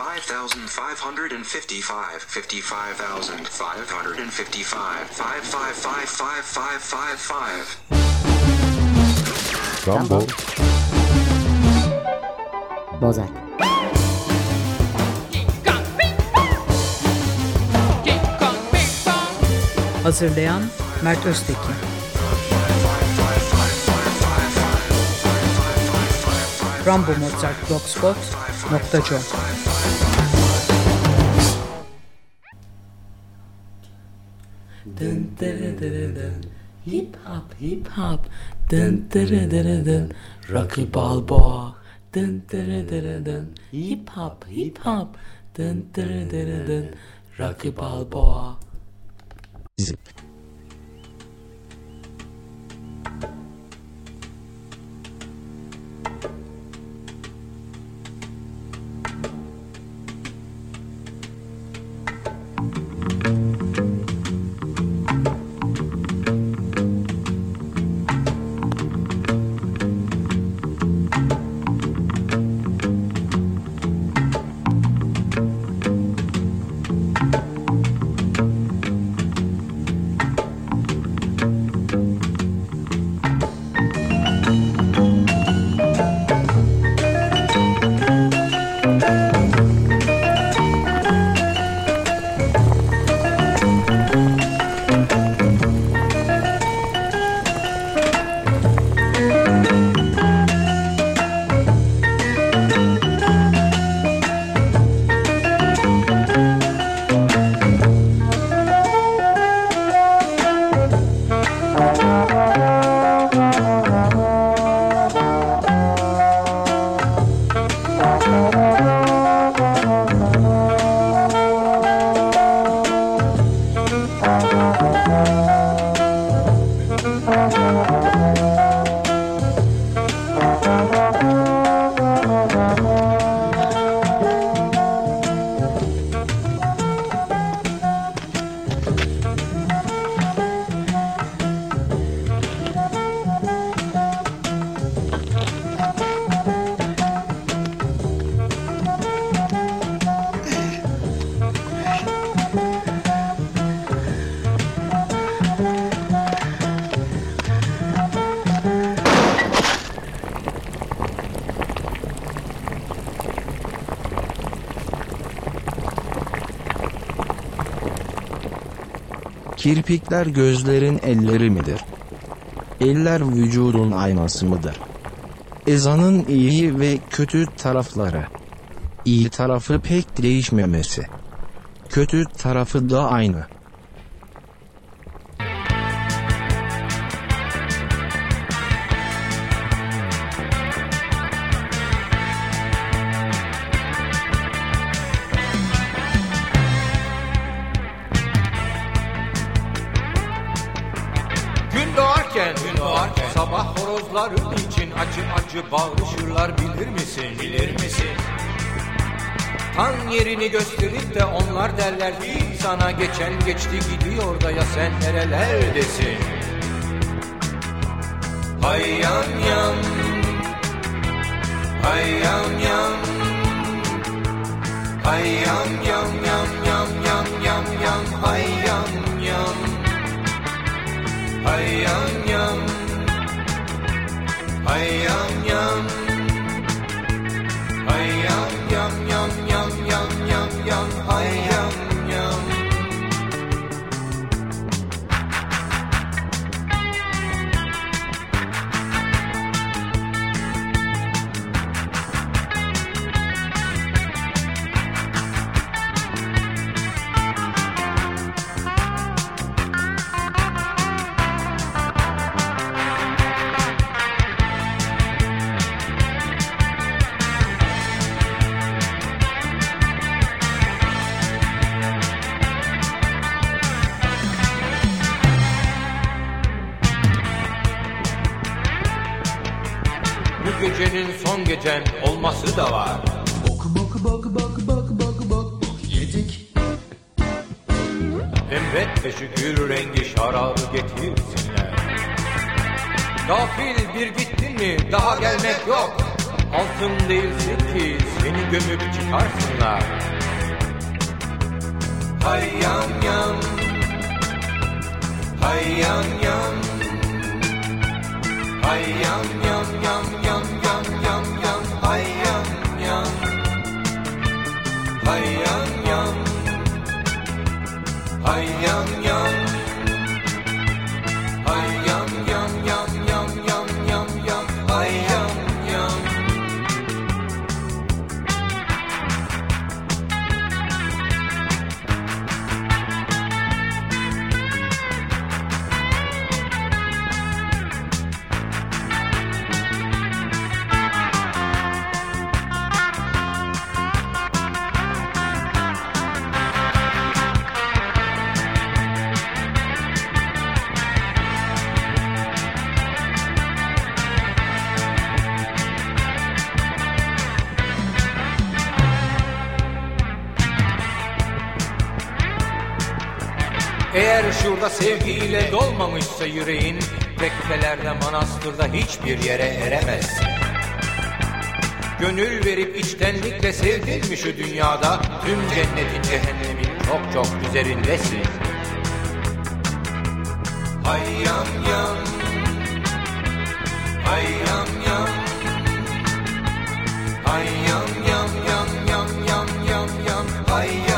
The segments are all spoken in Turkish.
55,555, 55,555, 555555. Rambo. Bozak. Hazırlayan Mert Öztekin. Rambo Mozart Blogspot.com Hip hop hip hop. Dın dırı dırı dın. Rocky Balboa. Dın dırı dırı dın. Hip hop hip hop. Dın dırı dırı dın. Rocky Balboa. Kirpikler gözlerin elleri midir? Eller vücudun aynası mıdır? Ezanın iyi ve kötü tarafları. İyi tarafı pek değişmemesi. Kötü tarafı da aynı. Yerini gösterip de onlar derler ki sana geçen geçti gidiyor da ya sen nerelerdesin? Hay yam yam Hay yam yam Hay yam yam yam yam yam yam yam Hay yam yam Hay yam yam Hay yam yam Hay yam yam yam yam yam yam yam Hay yam da var. Emret ve şu gül rengi şarabı getirsinler. Gafil bir gittin mi daha gelmek yok. Altın değilsin ki seni gömüp çıkarsınlar Hay yam yam Hay yam yam Hay yam yam yam Şurada sevgiyle dolmamışsa yüreğin Tekkelerde manastırda hiçbir yere eremezsin Gönül verip içtenlikle sevdin mi şu dünyada? Tüm cennetin cehennemin çok çok üzerindesin. Hay yam yam Hay yam yam Hay yam yam yam yam yam yam yam yam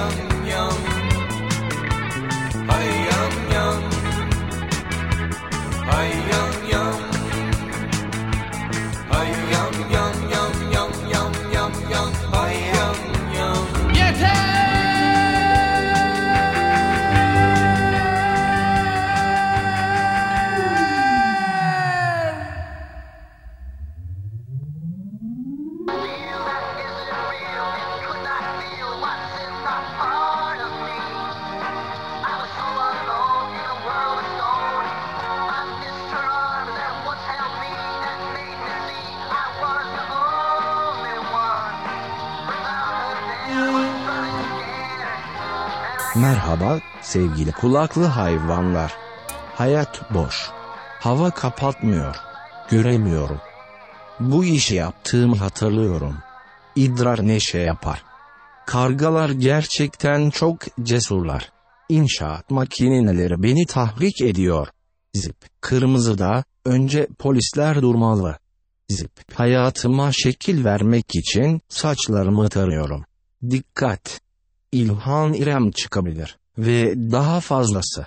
Merhaba sevgili kulaklı hayvanlar. Hayat boş. Hava kapatmıyor. Göremiyorum. Bu işi yaptığımı hatırlıyorum. İdrar neşe yapar. Kargalar gerçekten çok cesurlar. İnşaat makineleri beni tahrik ediyor. Zip kırmızıda önce polisler durmalı. Zip hayatıma şekil vermek için saçlarımı tarıyorum. Dikkat! İlhan İrem çıkabilir ve daha fazlası.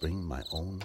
Bring my own.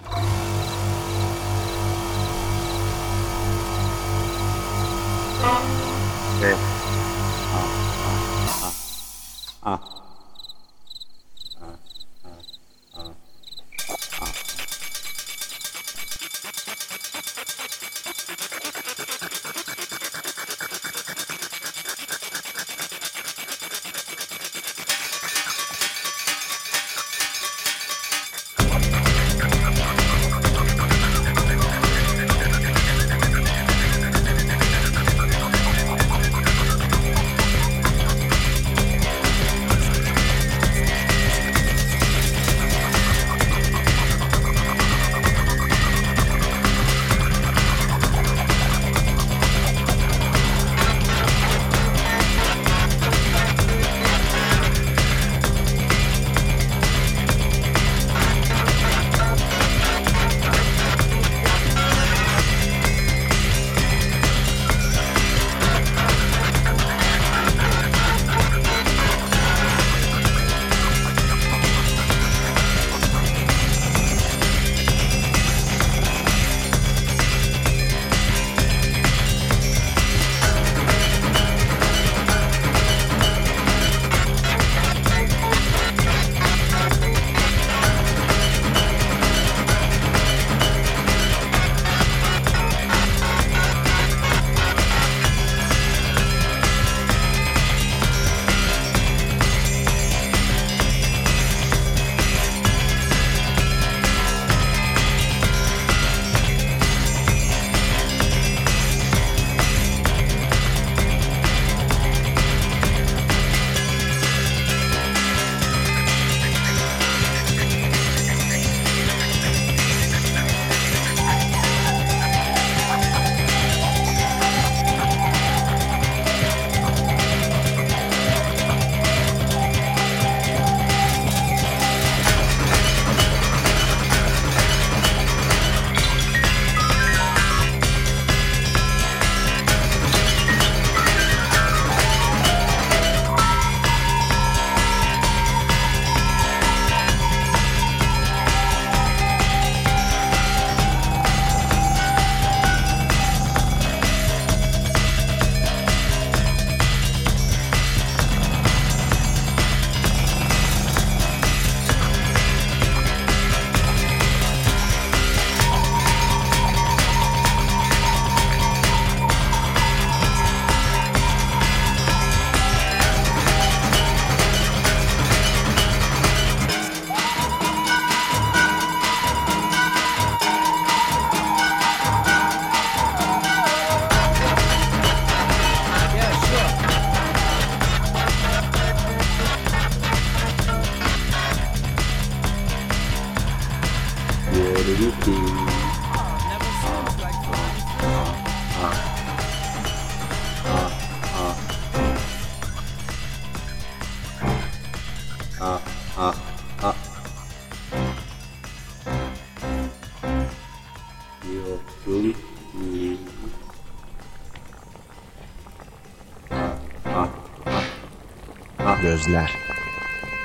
Gözler.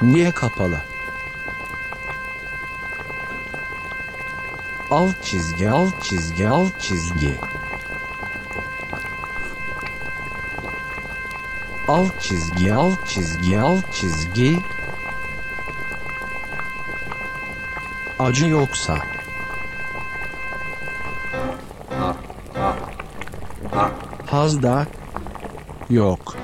Niye kapalı? Alt çizgi, alt çizgi, alt çizgi. Alt çizgi, alt çizgi, alt çizgi. Acı yoksa. Haz da yok.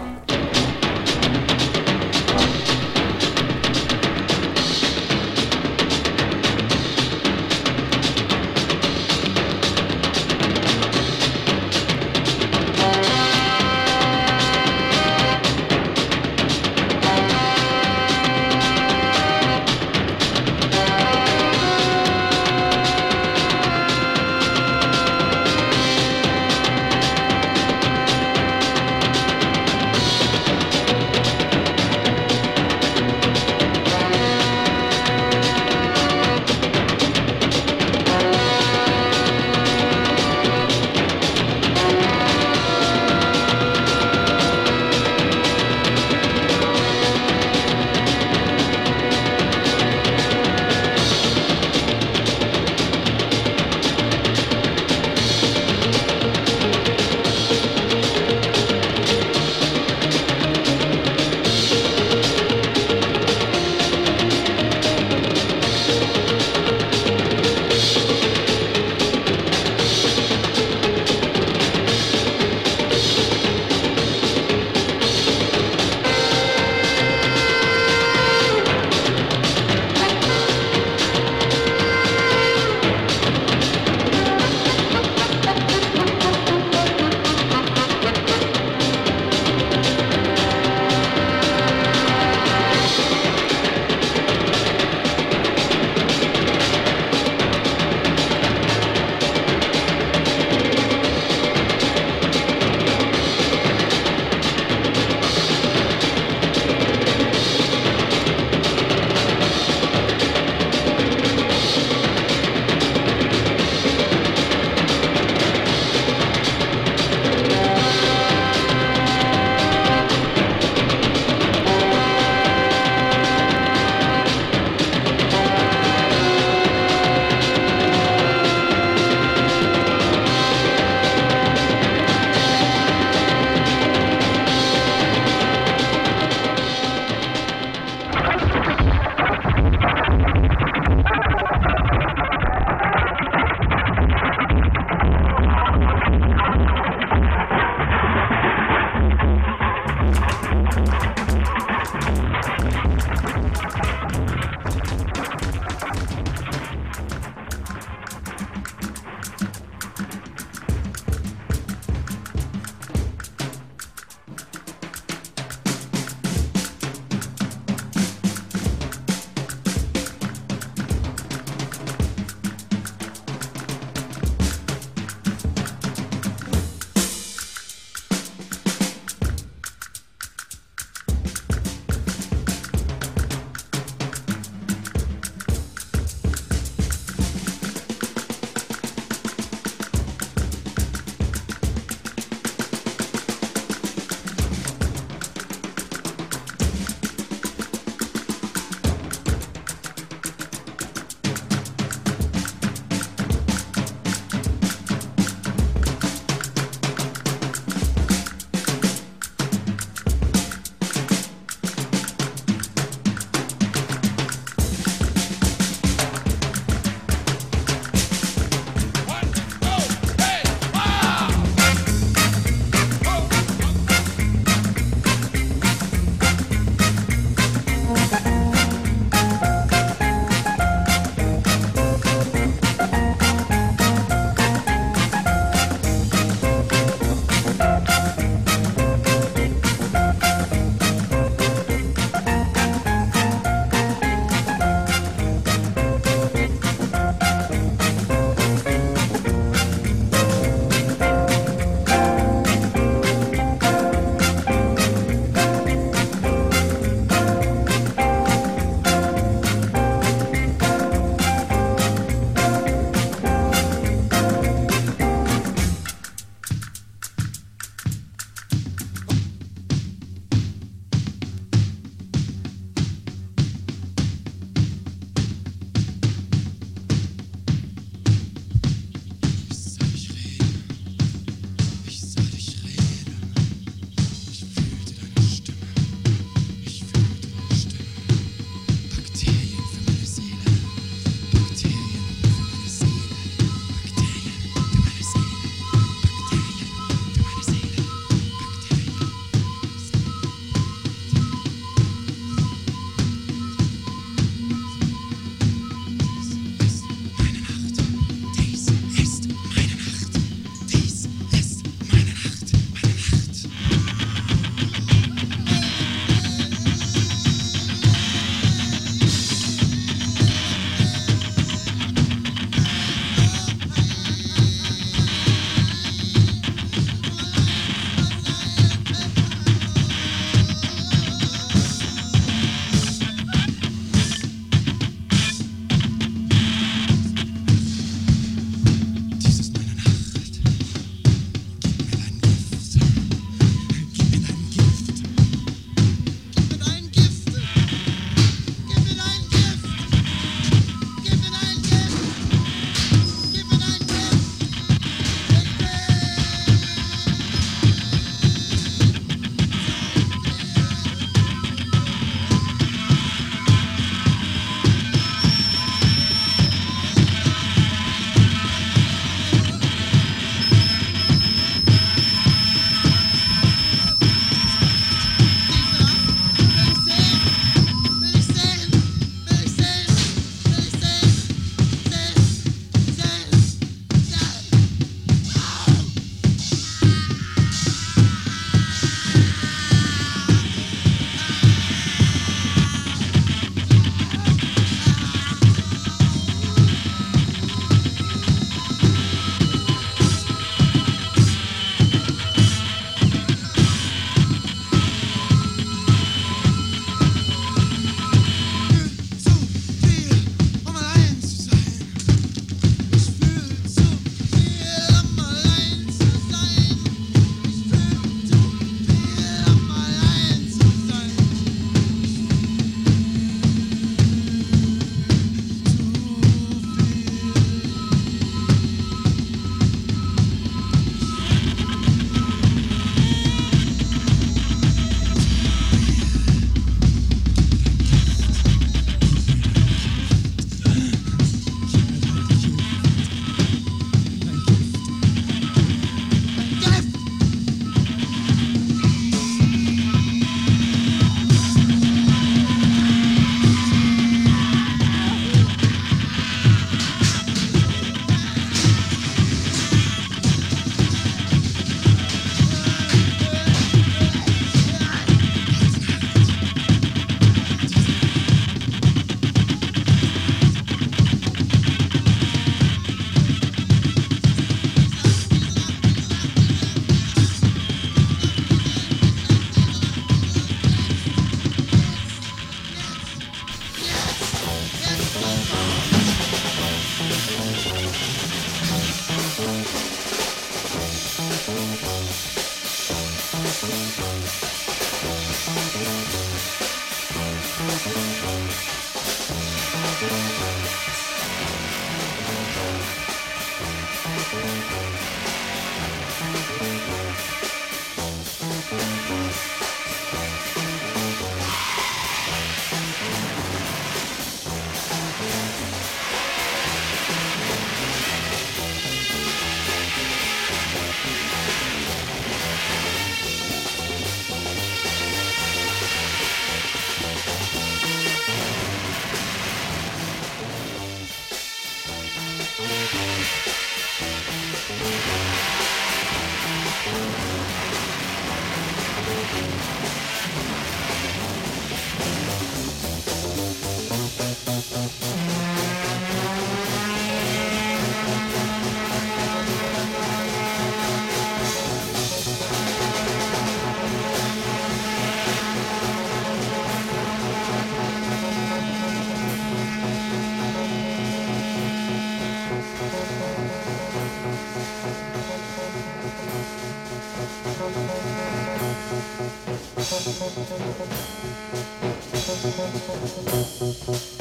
Thank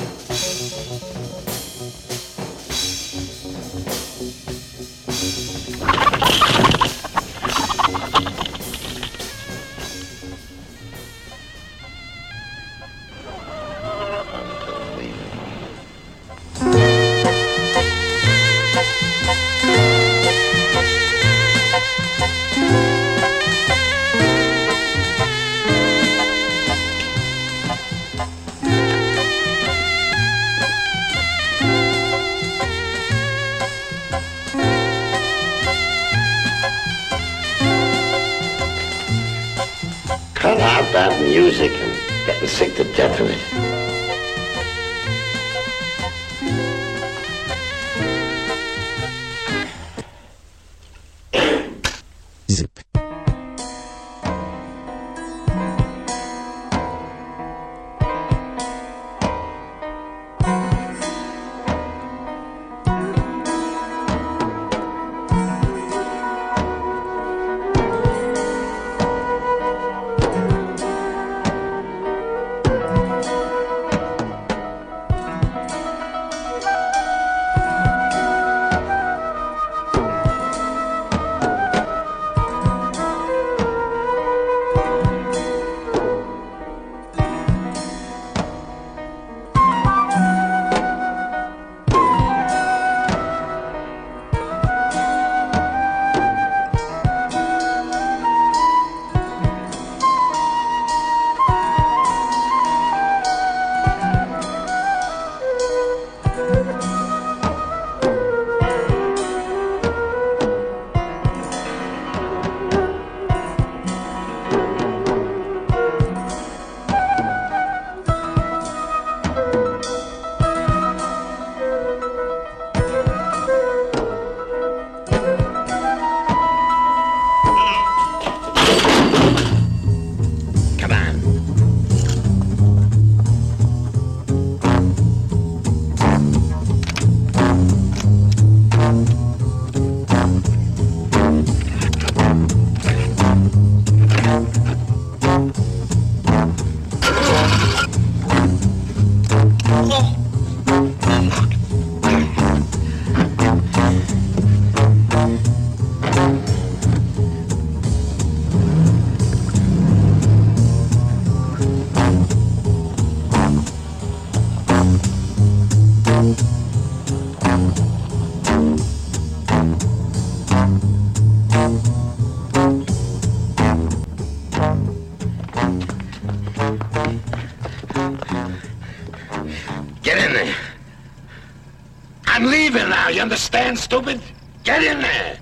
Stupid? Get in there.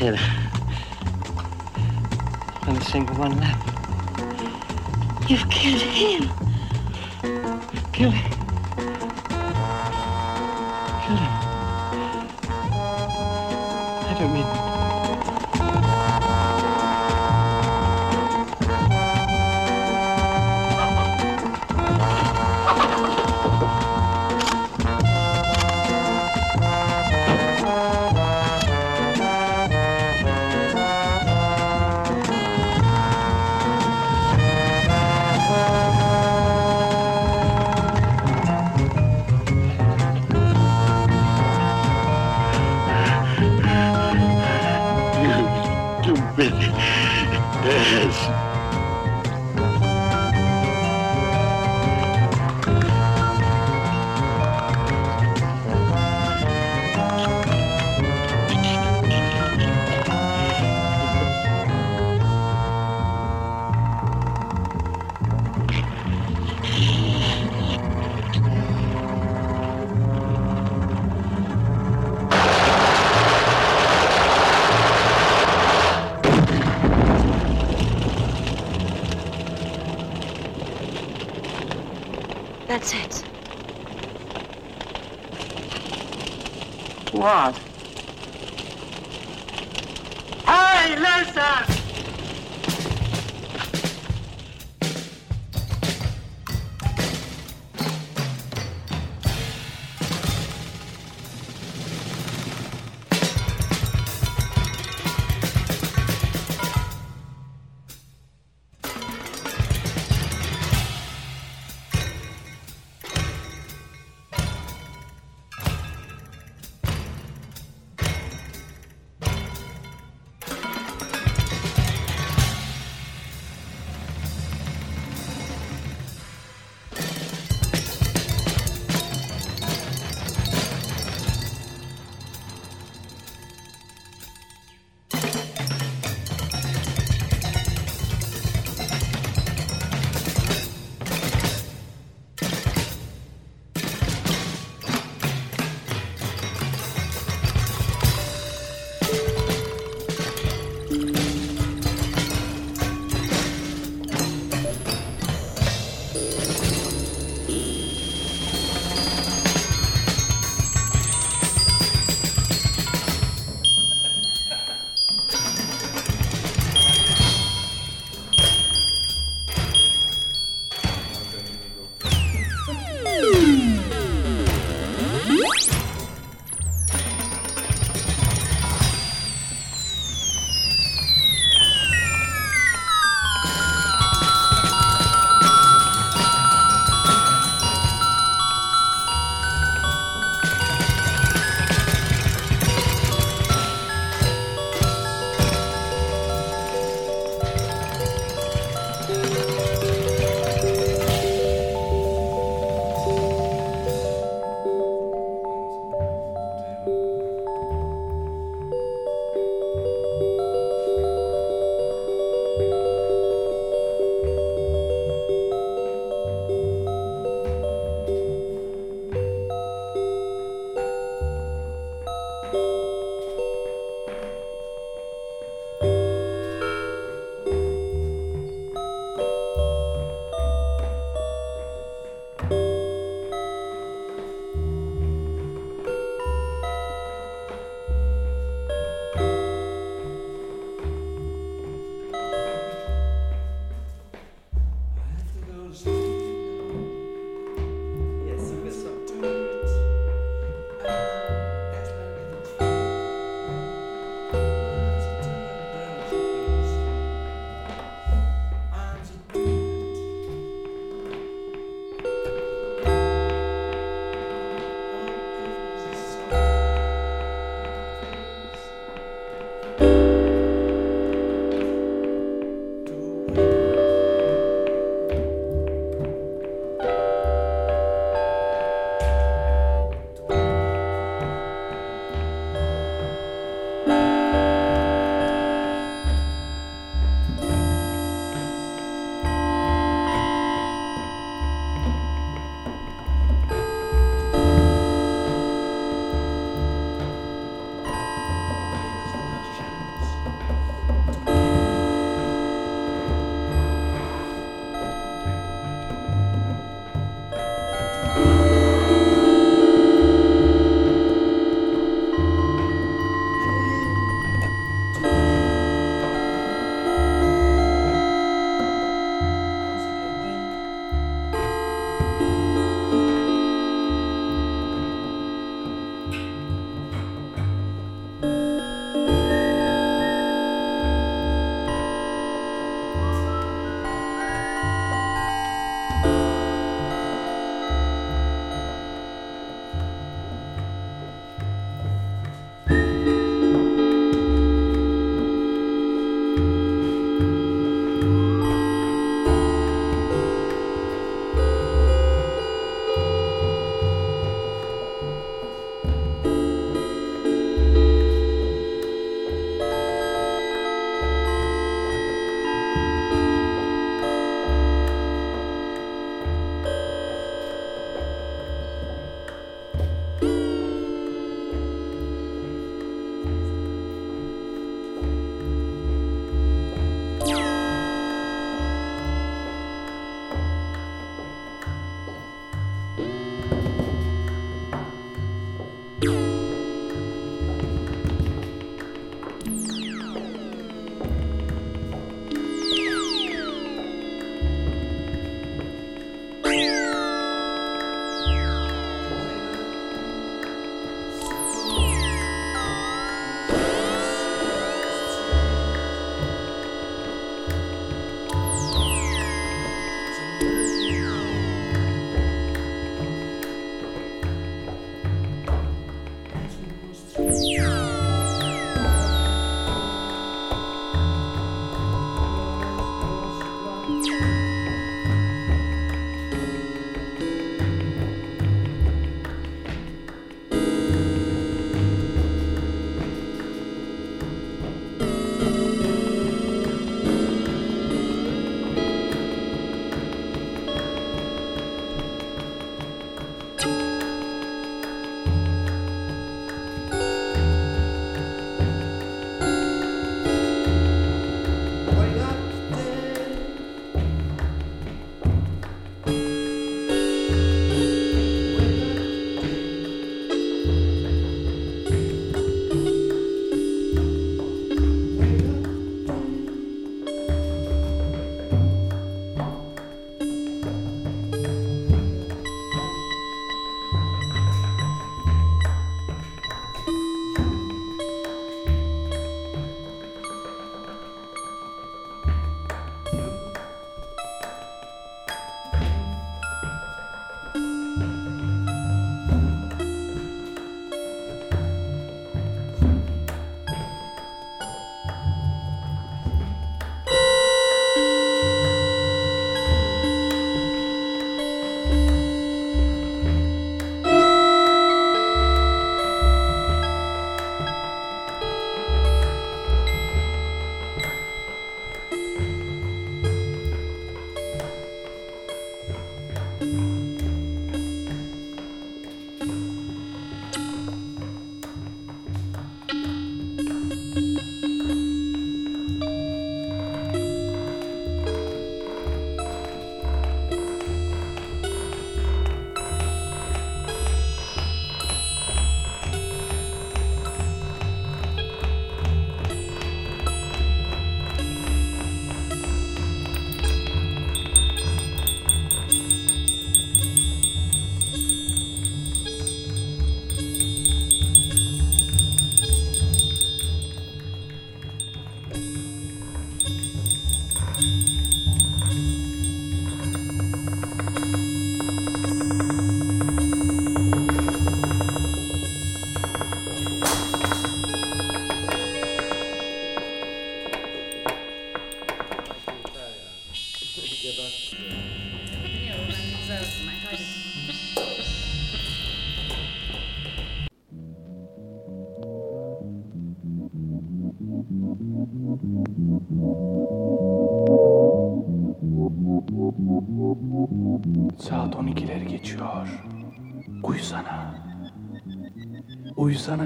Empty. Not a single one left. You've killed him. Killed him.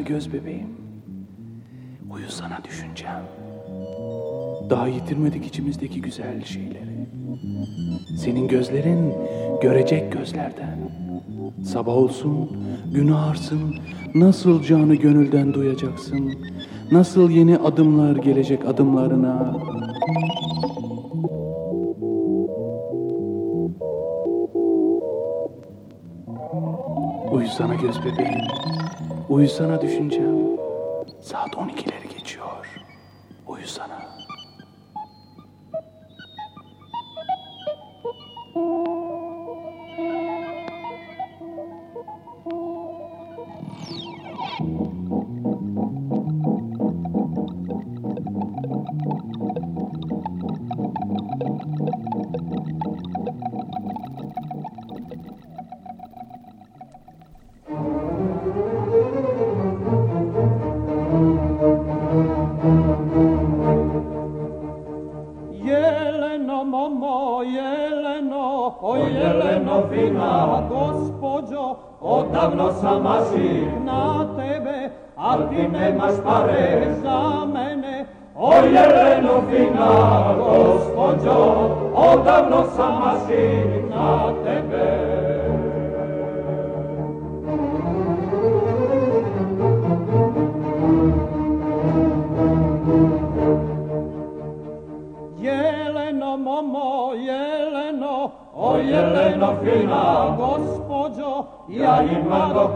Göz bebeğim. Uyusana düşüncem. Daha yitirmedik içimizdeki güzel şeyleri. Senin gözlerin görecek gözlerden. Sabah olsun, gün ağarsın, nasıl canı gönülden duyacaksın. Nasıl yeni adımlar gelecek adımlarına. Uyusana göz bebeğim, uyusana düşüncem. Saat 12'leri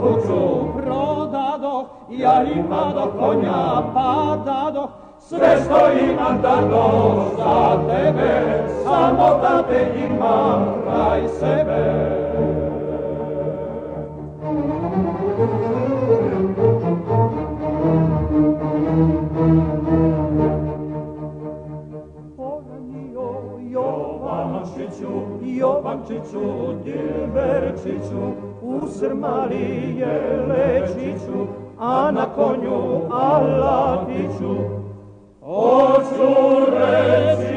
kuću Prodado, ja imado konja padado, sve što imam dado za tebe, samo da te imam kraj sebe. Jovančiću, Jovančiću, Dilberčiću, Isus je lečiću, a na konju alatiću, hoću reći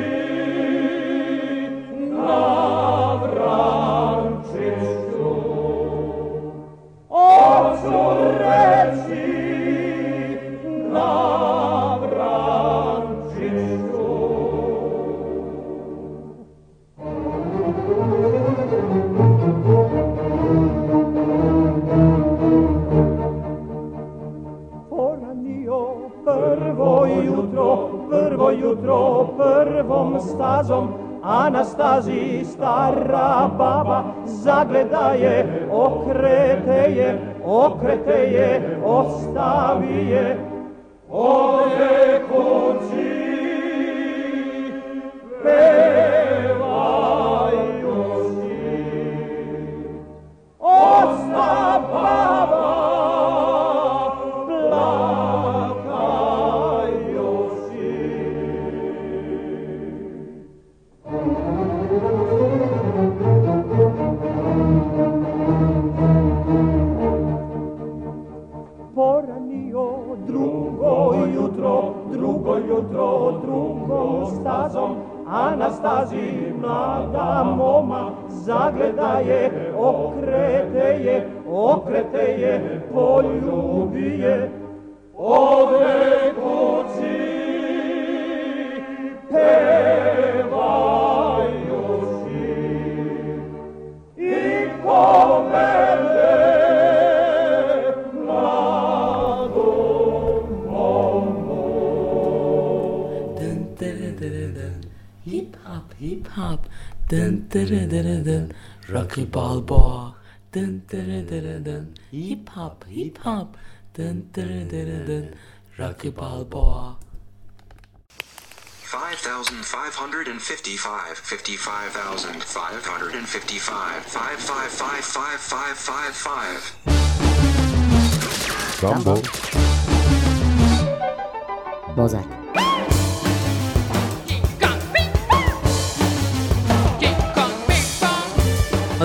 je, okrete je, okrete je, ostavi je. Anastaziji mlada moma zagleda je, okrete je, okrete je, poljubi je. Ode hop, hip hop. Dun, dun, dun, dun. Rocky Balboa. Dun, dun, dun, dun. Hip hop, hip hop. Dun, dun, dun, dun. Rocky Balboa. 5,555, 55,555, 5555555. Rambo. Mozart.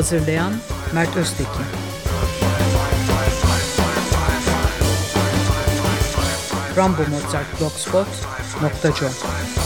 Hazırlayan Mert Öztekin. Rambo Mozart Blogspot.com